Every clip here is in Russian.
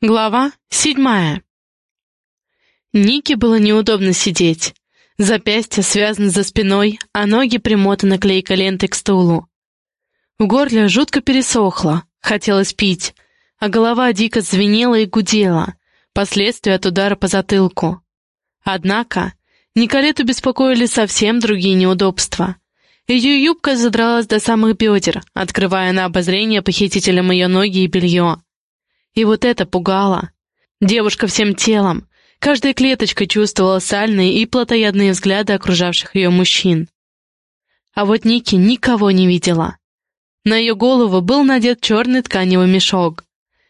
Глава седьмая. Нике было неудобно сидеть. Запястья связаны за спиной, а ноги примотаны клейкой лентой к стулу. В горле жутко пересохло, хотелось пить, а голова дико звенела и гудела, последствия от удара по затылку. Однако Николету беспокоили совсем другие неудобства. Ее юбка задралась до самых бедер, открывая на обозрение похитителям ее ноги и белье. И вот это пугало. Девушка всем телом, каждой клеточкой чувствовала сальные и плотоядные взгляды окружавших ее мужчин. А вот Ники никого не видела. На ее голову был надет черный тканевый мешок.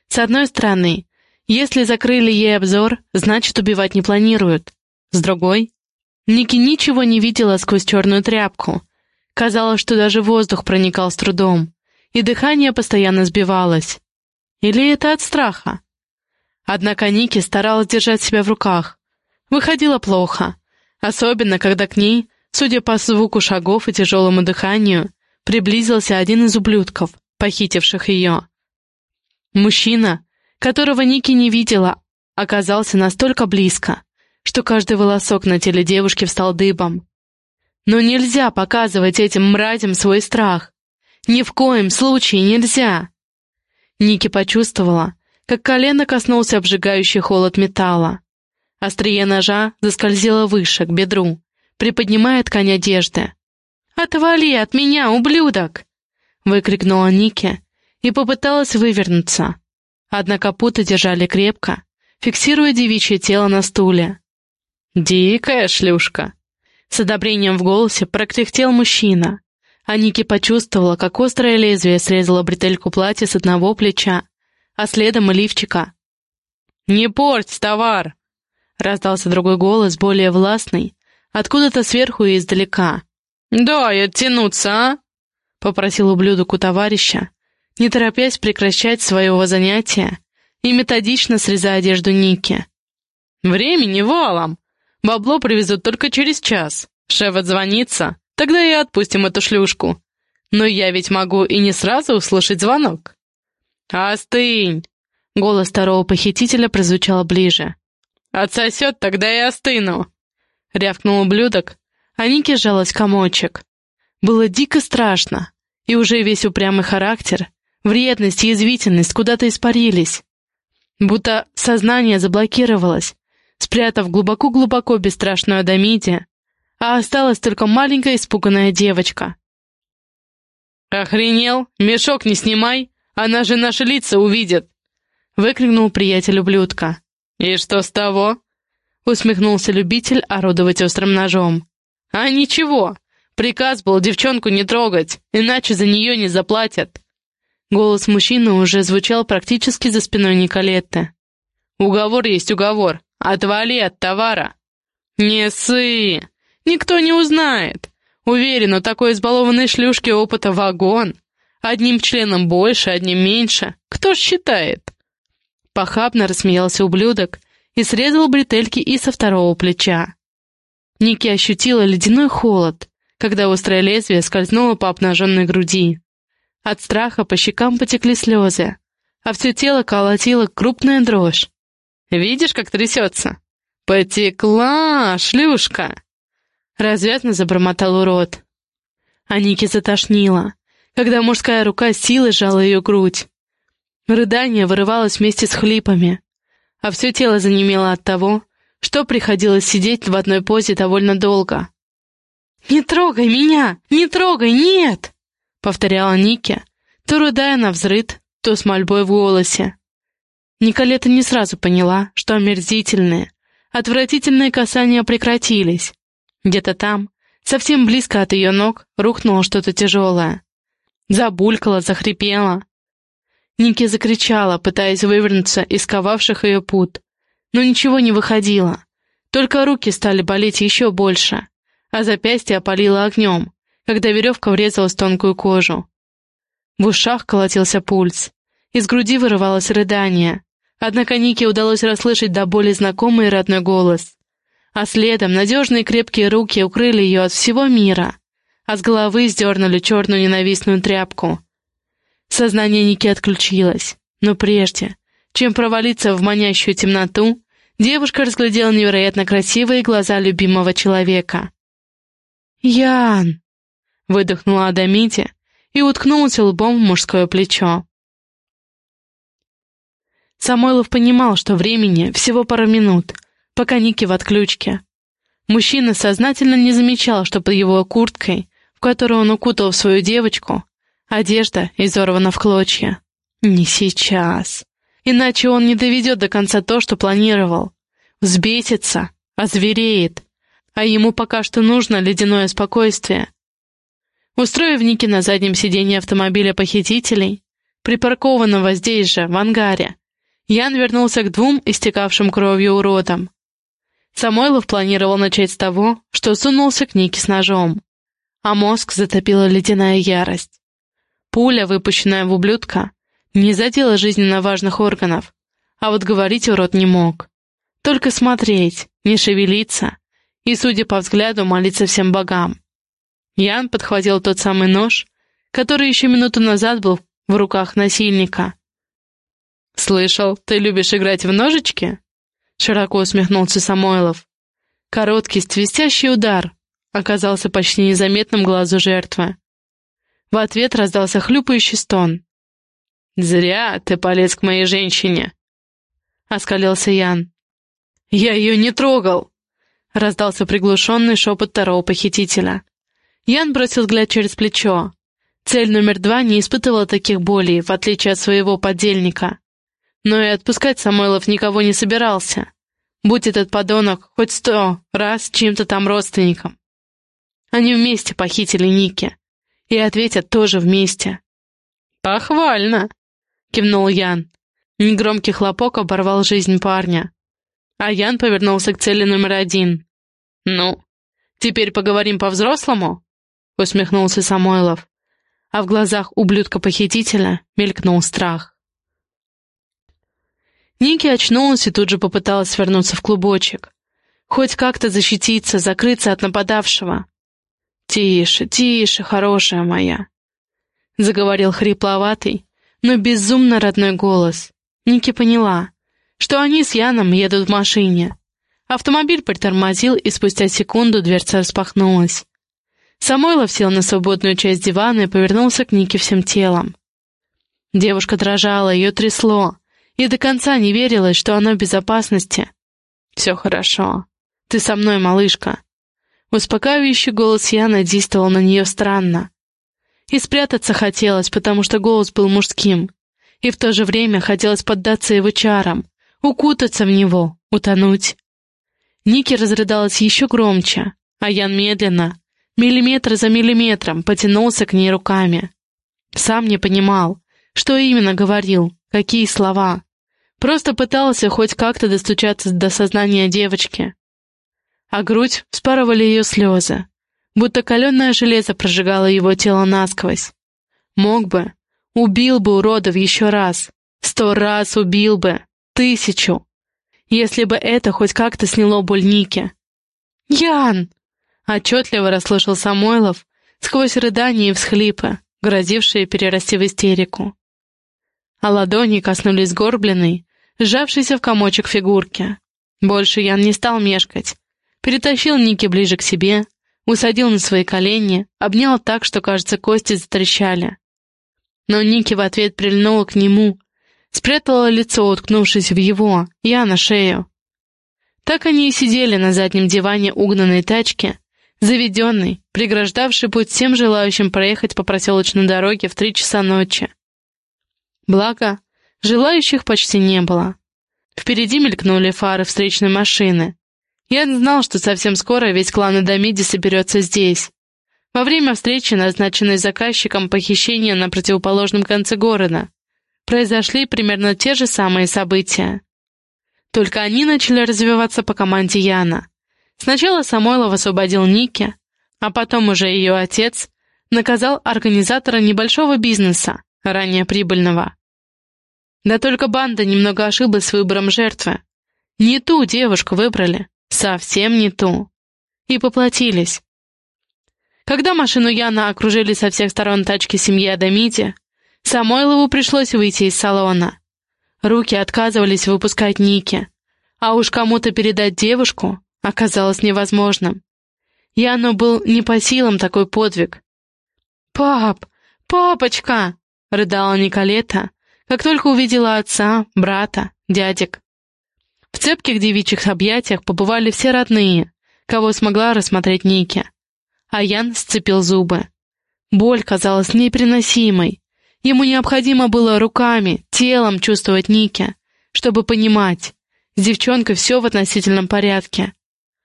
С одной стороны, если закрыли ей обзор, значит, убивать не планируют. С другой, Ники ничего не видела сквозь черную тряпку. Казалось, что даже воздух проникал с трудом, и дыхание постоянно сбивалось. Или это от страха? Однако Ники старалась держать себя в руках. Выходило плохо, особенно когда к ней, судя по звуку шагов и тяжелому дыханию, приблизился один из ублюдков, похитивших ее. Мужчина, которого Ники не видела, оказался настолько близко, что каждый волосок на теле девушки встал дыбом. Но нельзя показывать этим мразям свой страх. Ни в коем случае нельзя. Ники почувствовала, как колено коснулся обжигающий холод металла. Острие ножа заскользило выше, к бедру, приподнимая ткань одежды. «Отвали от меня, ублюдок!» выкрикнула Ники и попыталась вывернуться. Однако путы держали крепко, фиксируя девичье тело на стуле. «Дикая шлюшка!» С одобрением в голосе прокряхтел мужчина, а Ники почувствовала, как острое лезвие срезало бретельку платья с одного плеча, а следом и лифчика. «Не порть товар!» — раздался другой голос, более властный, откуда-то сверху и издалека. «Дай оттянуться, а!» — попросил ублюдок у товарища, не торопясь прекращать своего занятия и методично срезая одежду Ники. «Времени валом! Бабло привезут только через час. Шеф отзвонится, Тогда и отпустим эту шлюшку. Но я ведь могу и не сразу услышать звонок. «Остынь!» — голос второго похитителя прозвучал ближе. «Отсосет, тогда и остыну!» — рявкнул ублюдок, а Ники сжалась комочек. Было дико страшно, и уже весь упрямый характер, вредность и язвительность куда-то испарились. Будто сознание заблокировалось, спрятав глубоко-глубоко бесстрашную Адамиде, а осталась только маленькая испуганная девочка. «Охренел? Мешок не снимай, она же наши лица увидит!» — выкрикнул приятель ублюдка. «И что с того?» — усмехнулся любитель орудовать острым ножом. «А ничего, приказ был девчонку не трогать, иначе за нее не заплатят». Голос мужчины уже звучал практически за спиной Николетты. «Уговор есть уговор. Отвали от товара». «Не ссы!» Никто не узнает. Уверен, у такой избалованной шлюшки опыта вагон. Одним членом больше, одним меньше. Кто ж считает?» Похабно рассмеялся ублюдок и срезал бретельки и со второго плеча. Ники ощутила ледяной холод, когда острое лезвие скользнуло по обнаженной груди. От страха по щекам потекли слезы, а все тело колотило крупная дрожь. «Видишь, как трясется?» «Потекла, шлюшка!» Развязно забормотал урод. А Ники затошнило, когда мужская рука силой сжала ее грудь. Рыдание вырывалось вместе с хлипами, а все тело занемело от того, что приходилось сидеть в одной позе довольно долго. «Не трогай меня! Не трогай! Нет!» — повторяла Ники, то рыдая на взрыд, то с мольбой в голосе. Николета не сразу поняла, что омерзительные, отвратительные касания прекратились, где-то там, совсем близко от ее ног, рухнуло что-то тяжелое. Забулькало, захрипело. Ники закричала, пытаясь вывернуться из ковавших ее пут. Но ничего не выходило. Только руки стали болеть еще больше, а запястье опалило огнем, когда веревка врезалась в тонкую кожу. В ушах колотился пульс. Из груди вырывалось рыдание. Однако Нике удалось расслышать до боли знакомый и родной голос а следом надежные крепкие руки укрыли ее от всего мира, а с головы сдернули черную ненавистную тряпку. Сознание Ники отключилось, но прежде, чем провалиться в манящую темноту, девушка разглядела невероятно красивые глаза любимого человека. «Ян!» — выдохнула Адамити и уткнулась лбом в мужское плечо. Самойлов понимал, что времени всего пара минут, пока Ники в отключке. Мужчина сознательно не замечал, что под его курткой, в которую он укутал свою девочку, одежда изорвана в клочья. Не сейчас. Иначе он не доведет до конца то, что планировал. Взбесится, озвереет. А ему пока что нужно ледяное спокойствие. Устроив Ники на заднем сиденье автомобиля похитителей, припаркованного здесь же, в ангаре, Ян вернулся к двум истекавшим кровью уродам. Самойлов планировал начать с того, что сунулся к Нике с ножом, а мозг затопила ледяная ярость. Пуля, выпущенная в ублюдка, не задела жизненно важных органов, а вот говорить урод не мог. Только смотреть, не шевелиться и, судя по взгляду, молиться всем богам. Ян подхватил тот самый нож, который еще минуту назад был в руках насильника, «Слышал, ты любишь играть в ножички?» Широко усмехнулся Самойлов. Короткий, свистящий удар оказался почти незаметным глазу жертвы. В ответ раздался хлюпающий стон. «Зря ты полез к моей женщине!» — оскалился Ян. «Я ее не трогал!» — раздался приглушенный шепот второго похитителя. Ян бросил взгляд через плечо. Цель номер два не испытывала таких болей, в отличие от своего подельника. Но и отпускать Самойлов никого не собирался. Будь этот подонок хоть сто раз чьим-то там родственником. Они вместе похитили Ники. И ответят тоже вместе. «Похвально!» — кивнул Ян. Негромкий хлопок оборвал жизнь парня. А Ян повернулся к цели номер один. «Ну, теперь поговорим по-взрослому?» — усмехнулся Самойлов. А в глазах ублюдка-похитителя мелькнул страх. Ники очнулась и тут же попыталась свернуться в клубочек. Хоть как-то защититься, закрыться от нападавшего. «Тише, тише, хорошая моя», — заговорил хрипловатый, но безумно родной голос. Ники поняла, что они с Яном едут в машине. Автомобиль притормозил, и спустя секунду дверца распахнулась. Самойлов сел на свободную часть дивана и повернулся к Нике всем телом. Девушка дрожала, ее трясло, и до конца не верилось, что оно в безопасности. «Все хорошо. Ты со мной, малышка». Успокаивающий голос Яна действовал на нее странно. И спрятаться хотелось, потому что голос был мужским. И в то же время хотелось поддаться его чарам, укутаться в него, утонуть. Ники разрыдалась еще громче, а Ян медленно, миллиметр за миллиметром, потянулся к ней руками. Сам не понимал, что именно говорил, какие слова. Просто пытался хоть как-то достучаться до сознания девочки. А грудь вспарывали ее слезы, будто каленное железо прожигало его тело насквозь. Мог бы, убил бы уродов еще раз, сто раз убил бы, тысячу, если бы это хоть как-то сняло боль Ники. «Ян!» — отчетливо расслышал Самойлов сквозь рыдания и всхлипы, грозившие перерасти в истерику. А ладони коснулись горбленной, сжавшейся в комочек фигурки. Больше Ян не стал мешкать. Перетащил Ники ближе к себе, усадил на свои колени, обнял так, что, кажется, кости затрещали. Но Ники в ответ прильнула к нему, спрятала лицо, уткнувшись в его, я на шею. Так они и сидели на заднем диване угнанной тачки, заведенной, преграждавшей путь всем желающим проехать по проселочной дороге в три часа ночи. Благо, Желающих почти не было. Впереди мелькнули фары встречной машины. Я знал, что совсем скоро весь клан Эдамиди соберется здесь. Во время встречи, назначенной заказчиком похищения на противоположном конце города, произошли примерно те же самые события. Только они начали развиваться по команде Яна. Сначала Самойлов освободил Ники, а потом уже ее отец наказал организатора небольшого бизнеса, ранее прибыльного. Да только банда немного ошиблась с выбором жертвы. Не ту девушку выбрали, совсем не ту. И поплатились. Когда машину Яна окружили со всех сторон тачки семьи Адамити, Самойлову пришлось выйти из салона. Руки отказывались выпускать Ники, а уж кому-то передать девушку оказалось невозможным. Яну был не по силам такой подвиг. «Пап! Папочка!» — рыдала Николета, как только увидела отца, брата, дядек. В цепких девичьих объятиях побывали все родные, кого смогла рассмотреть Ники. А Ян сцепил зубы. Боль казалась непереносимой. Ему необходимо было руками, телом чувствовать Ники, чтобы понимать, с девчонкой все в относительном порядке.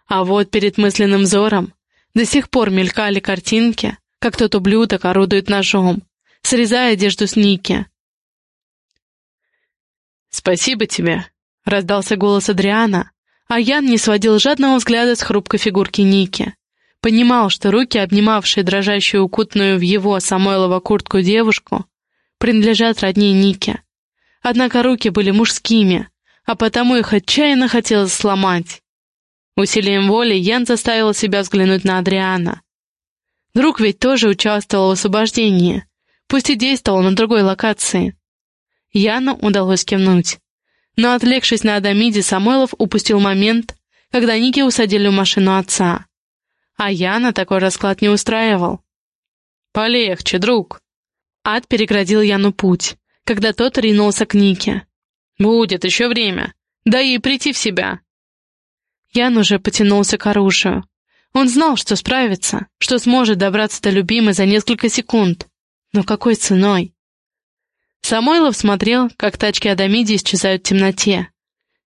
А вот перед мысленным взором до сих пор мелькали картинки, как тот ублюдок орудует ножом, срезая одежду с Ники. «Спасибо тебе», — раздался голос Адриана, а Ян не сводил жадного взгляда с хрупкой фигурки Ники. Понимал, что руки, обнимавшие дрожащую укутанную в его Самойлова куртку девушку, принадлежат родне Нике. Однако руки были мужскими, а потому их отчаянно хотелось сломать. Усилием воли Ян заставил себя взглянуть на Адриана. Друг ведь тоже участвовал в освобождении, пусть и действовал на другой локации. Яну удалось кивнуть. Но, отвлекшись на Адамиде, Самойлов упустил момент, когда Ники усадили в машину отца. А Яна такой расклад не устраивал. «Полегче, друг!» Ад переградил Яну путь, когда тот ринулся к Нике. «Будет еще время. Дай ей прийти в себя». Ян уже потянулся к оружию. Он знал, что справится, что сможет добраться до любимой за несколько секунд. Но какой ценой? Самойлов смотрел, как тачки Адамиди исчезают в темноте.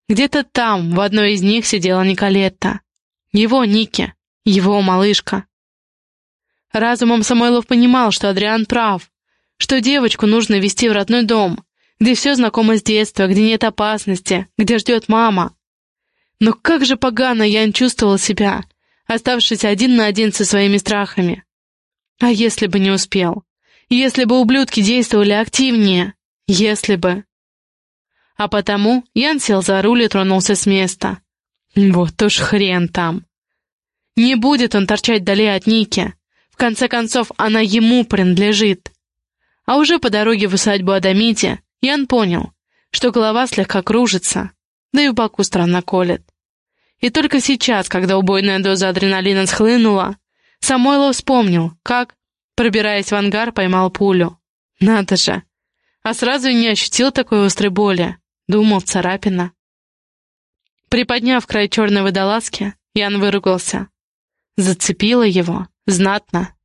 Где-то там, в одной из них, сидела Николетта. Его Ники, его малышка. Разумом Самойлов понимал, что Адриан прав, что девочку нужно вести в родной дом, где все знакомо с детства, где нет опасности, где ждет мама. Но как же погано Ян чувствовал себя, оставшись один на один со своими страхами. А если бы не успел? Если бы ублюдки действовали активнее. Если бы. А потому Ян сел за руль и тронулся с места. Вот уж хрен там. Не будет он торчать вдали от Ники. В конце концов, она ему принадлежит. А уже по дороге в усадьбу Адамити Ян понял, что голова слегка кружится, да и в боку странно колет. И только сейчас, когда убойная доза адреналина схлынула, Самойлов вспомнил, как, Пробираясь в ангар, поймал пулю. Надо же! А сразу и не ощутил такой острой боли. Думал, царапина. Приподняв край черной водолазки, Ян выругался. Зацепила его. Знатно.